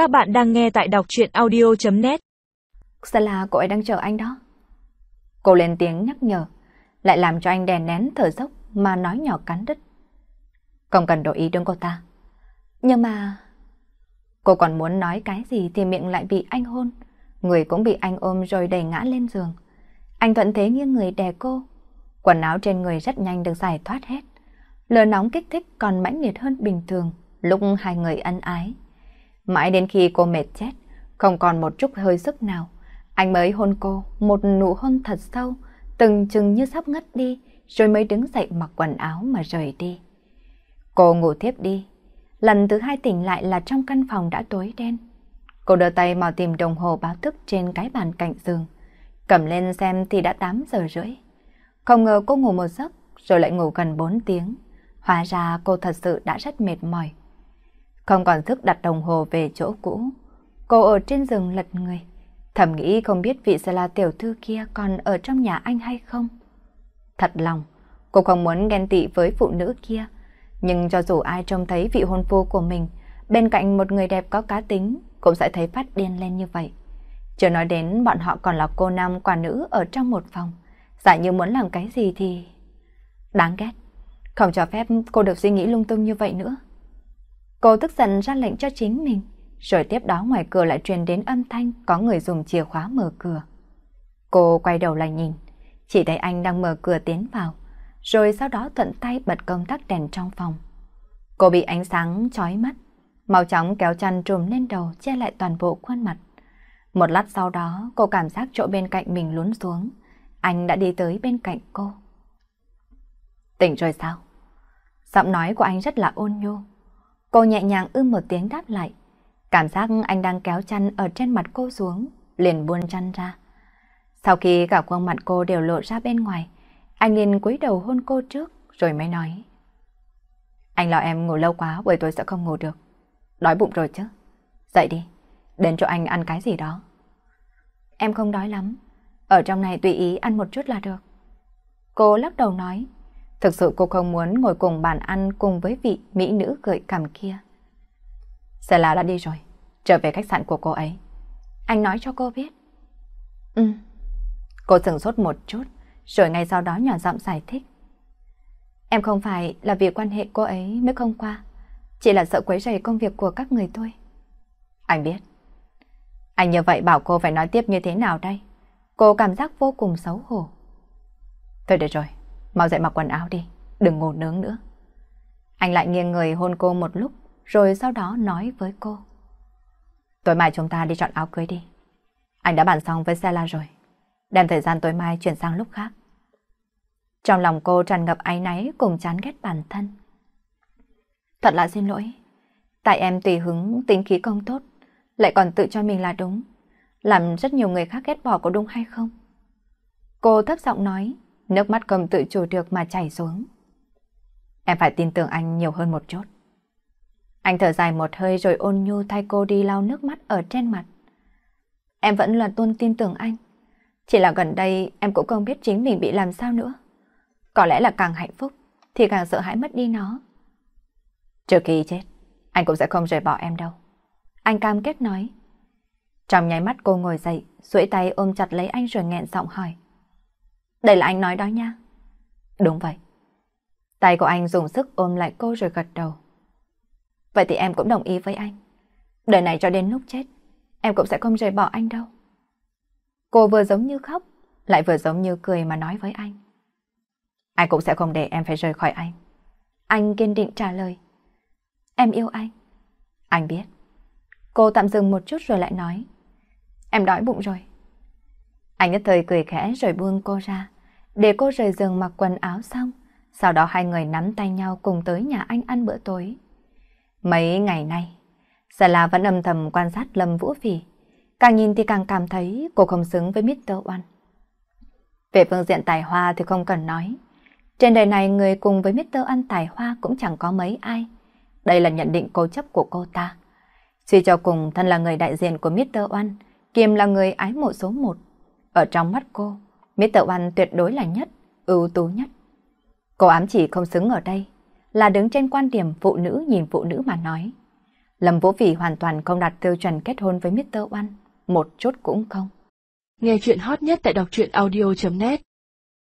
Các bạn đang nghe tại đọc chuyện audio.net Sẽ là cô ấy đang chờ anh đó. Cô lên tiếng nhắc nhở, lại làm cho anh đè nén thở dốc mà nói nhỏ cắn đứt. Không cần đổi ý đứng cô ta. Nhưng mà... Cô còn muốn nói cái gì thì miệng lại bị anh hôn. Người cũng bị anh ôm rồi đẩy ngã lên giường. Anh thuận thế nghiêng người đè cô. Quần áo trên người rất nhanh được giải thoát hết. Lửa nóng kích thích còn mãnh liệt hơn bình thường lúc hai người ân ái. Mãi đến khi cô mệt chết, không còn một chút hơi sức nào, anh mới hôn cô một nụ hôn thật sâu, từng chừng như sắp ngất đi, rồi mới đứng dậy mặc quần áo mà rời đi. Cô ngủ tiếp đi, lần thứ hai tỉnh lại là trong căn phòng đã tối đen. Cô đưa tay mò tìm đồng hồ báo thức trên cái bàn cạnh giường, cầm lên xem thì đã 8 giờ rưỡi. Không ngờ cô ngủ một giấc rồi lại ngủ gần 4 tiếng. Hóa ra cô thật sự đã rất mệt mỏi. Không còn sức đặt đồng hồ về chỗ cũ. Cô ở trên giường lật người. Thầm nghĩ không biết vị sẽ là tiểu thư kia còn ở trong nhà anh hay không. Thật lòng, cô không muốn ghen tị với phụ nữ kia. Nhưng cho dù ai trông thấy vị hôn phu của mình bên cạnh một người đẹp có cá tính cũng sẽ thấy phát điên lên như vậy. Chưa nói đến bọn họ còn là cô nam quả nữ ở trong một phòng. Giả như muốn làm cái gì thì... Đáng ghét. Không cho phép cô được suy nghĩ lung tung như vậy nữa. Cô tức giận ra lệnh cho chính mình, rồi tiếp đó ngoài cửa lại truyền đến âm thanh có người dùng chìa khóa mở cửa. Cô quay đầu lại nhìn, chỉ thấy anh đang mở cửa tiến vào, rồi sau đó thuận tay bật công tắc đèn trong phòng. Cô bị ánh sáng chói mắt, mau chóng kéo chăn trùm lên đầu che lại toàn bộ khuôn mặt. Một lát sau đó cô cảm giác chỗ bên cạnh mình lún xuống, anh đã đi tới bên cạnh cô. Tỉnh rồi sao? Giọng nói của anh rất là ôn nhu. Cô nhẹ nhàng ư một tiếng đáp lại. Cảm giác anh đang kéo chăn ở trên mặt cô xuống, liền buôn chăn ra. Sau khi cả khuôn mặt cô đều lộ ra bên ngoài, anh liền cúi đầu hôn cô trước, rồi mới nói. Anh lo em ngủ lâu quá, buổi tối sẽ không ngủ được. Đói bụng rồi chứ. Dậy đi, đến cho anh ăn cái gì đó. Em không đói lắm, ở trong này tùy ý ăn một chút là được. Cô lắc đầu nói. Thực sự cô không muốn ngồi cùng bàn ăn cùng với vị mỹ nữ gợi cảm kia. Stella đã đi rồi, trở về khách sạn của cô ấy. Anh nói cho cô biết. Ừ. Cô sừng sốt một chút, rồi ngay sau đó nhỏ giọng giải thích. Em không phải là vì quan hệ cô ấy mới không qua, chỉ là sợ quấy rầy công việc của các người thôi. Anh biết. Anh như vậy bảo cô phải nói tiếp như thế nào đây? Cô cảm giác vô cùng xấu hổ. Thôi được rồi, Mau dậy mặc quần áo đi, đừng ngủ nướng nữa. Anh lại nghiêng người hôn cô một lúc, rồi sau đó nói với cô. Tối mai chúng ta đi chọn áo cưới đi. Anh đã bàn xong với Sela rồi. Đem thời gian tối mai chuyển sang lúc khác. Trong lòng cô tràn ngập áy náy cùng chán ghét bản thân. Thật là xin lỗi. Tại em tùy hứng tính khí công tốt, lại còn tự cho mình là đúng. Làm rất nhiều người khác ghét bỏ có đúng hay không? Cô thấp giọng nói, Nước mắt không tự chủ được mà chảy xuống. Em phải tin tưởng anh nhiều hơn một chút. Anh thở dài một hơi rồi ôn nhu thay cô đi lau nước mắt ở trên mặt. Em vẫn là tôn tin tưởng anh. Chỉ là gần đây em cũng không biết chính mình bị làm sao nữa. Có lẽ là càng hạnh phúc thì càng sợ hãi mất đi nó. Trước khi chết, anh cũng sẽ không rời bỏ em đâu. Anh cam kết nói. Trong nháy mắt cô ngồi dậy, duỗi tay ôm chặt lấy anh rồi nghẹn giọng hỏi. Đây là anh nói đó nha. Đúng vậy. Tay của anh dùng sức ôm lại cô rồi gật đầu. Vậy thì em cũng đồng ý với anh. Đời này cho đến lúc chết, em cũng sẽ không rời bỏ anh đâu. Cô vừa giống như khóc, lại vừa giống như cười mà nói với anh. Anh cũng sẽ không để em phải rời khỏi anh. Anh kiên định trả lời. Em yêu anh. Anh biết. Cô tạm dừng một chút rồi lại nói. Em đói bụng rồi. Anh nhất thời cười khẽ rồi buông cô ra, để cô rời giường mặc quần áo xong. Sau đó hai người nắm tay nhau cùng tới nhà anh ăn bữa tối. Mấy ngày nay, Sở La vẫn âm thầm quan sát Lâm Vũ Phỉ. Càng nhìn thì càng cảm thấy cô không xứng với Mr. One. Về phương diện tài hoa thì không cần nói. Trên đời này người cùng với Mr. One tài hoa cũng chẳng có mấy ai. Đây là nhận định cố chấp của cô ta. Suy cho cùng thân là người đại diện của Mr. One, kiêm là người ái mộ số một. Ở trong mắt cô, Mr. One tuyệt đối là nhất, ưu tú nhất. Cô ám chỉ không xứng ở đây, là đứng trên quan điểm phụ nữ nhìn phụ nữ mà nói. Lâm Vũ Phỉ hoàn toàn không đạt tiêu chuẩn kết hôn với Mr. One, một chút cũng không. Nghe chuyện hot nhất tại đọc truyện audio.net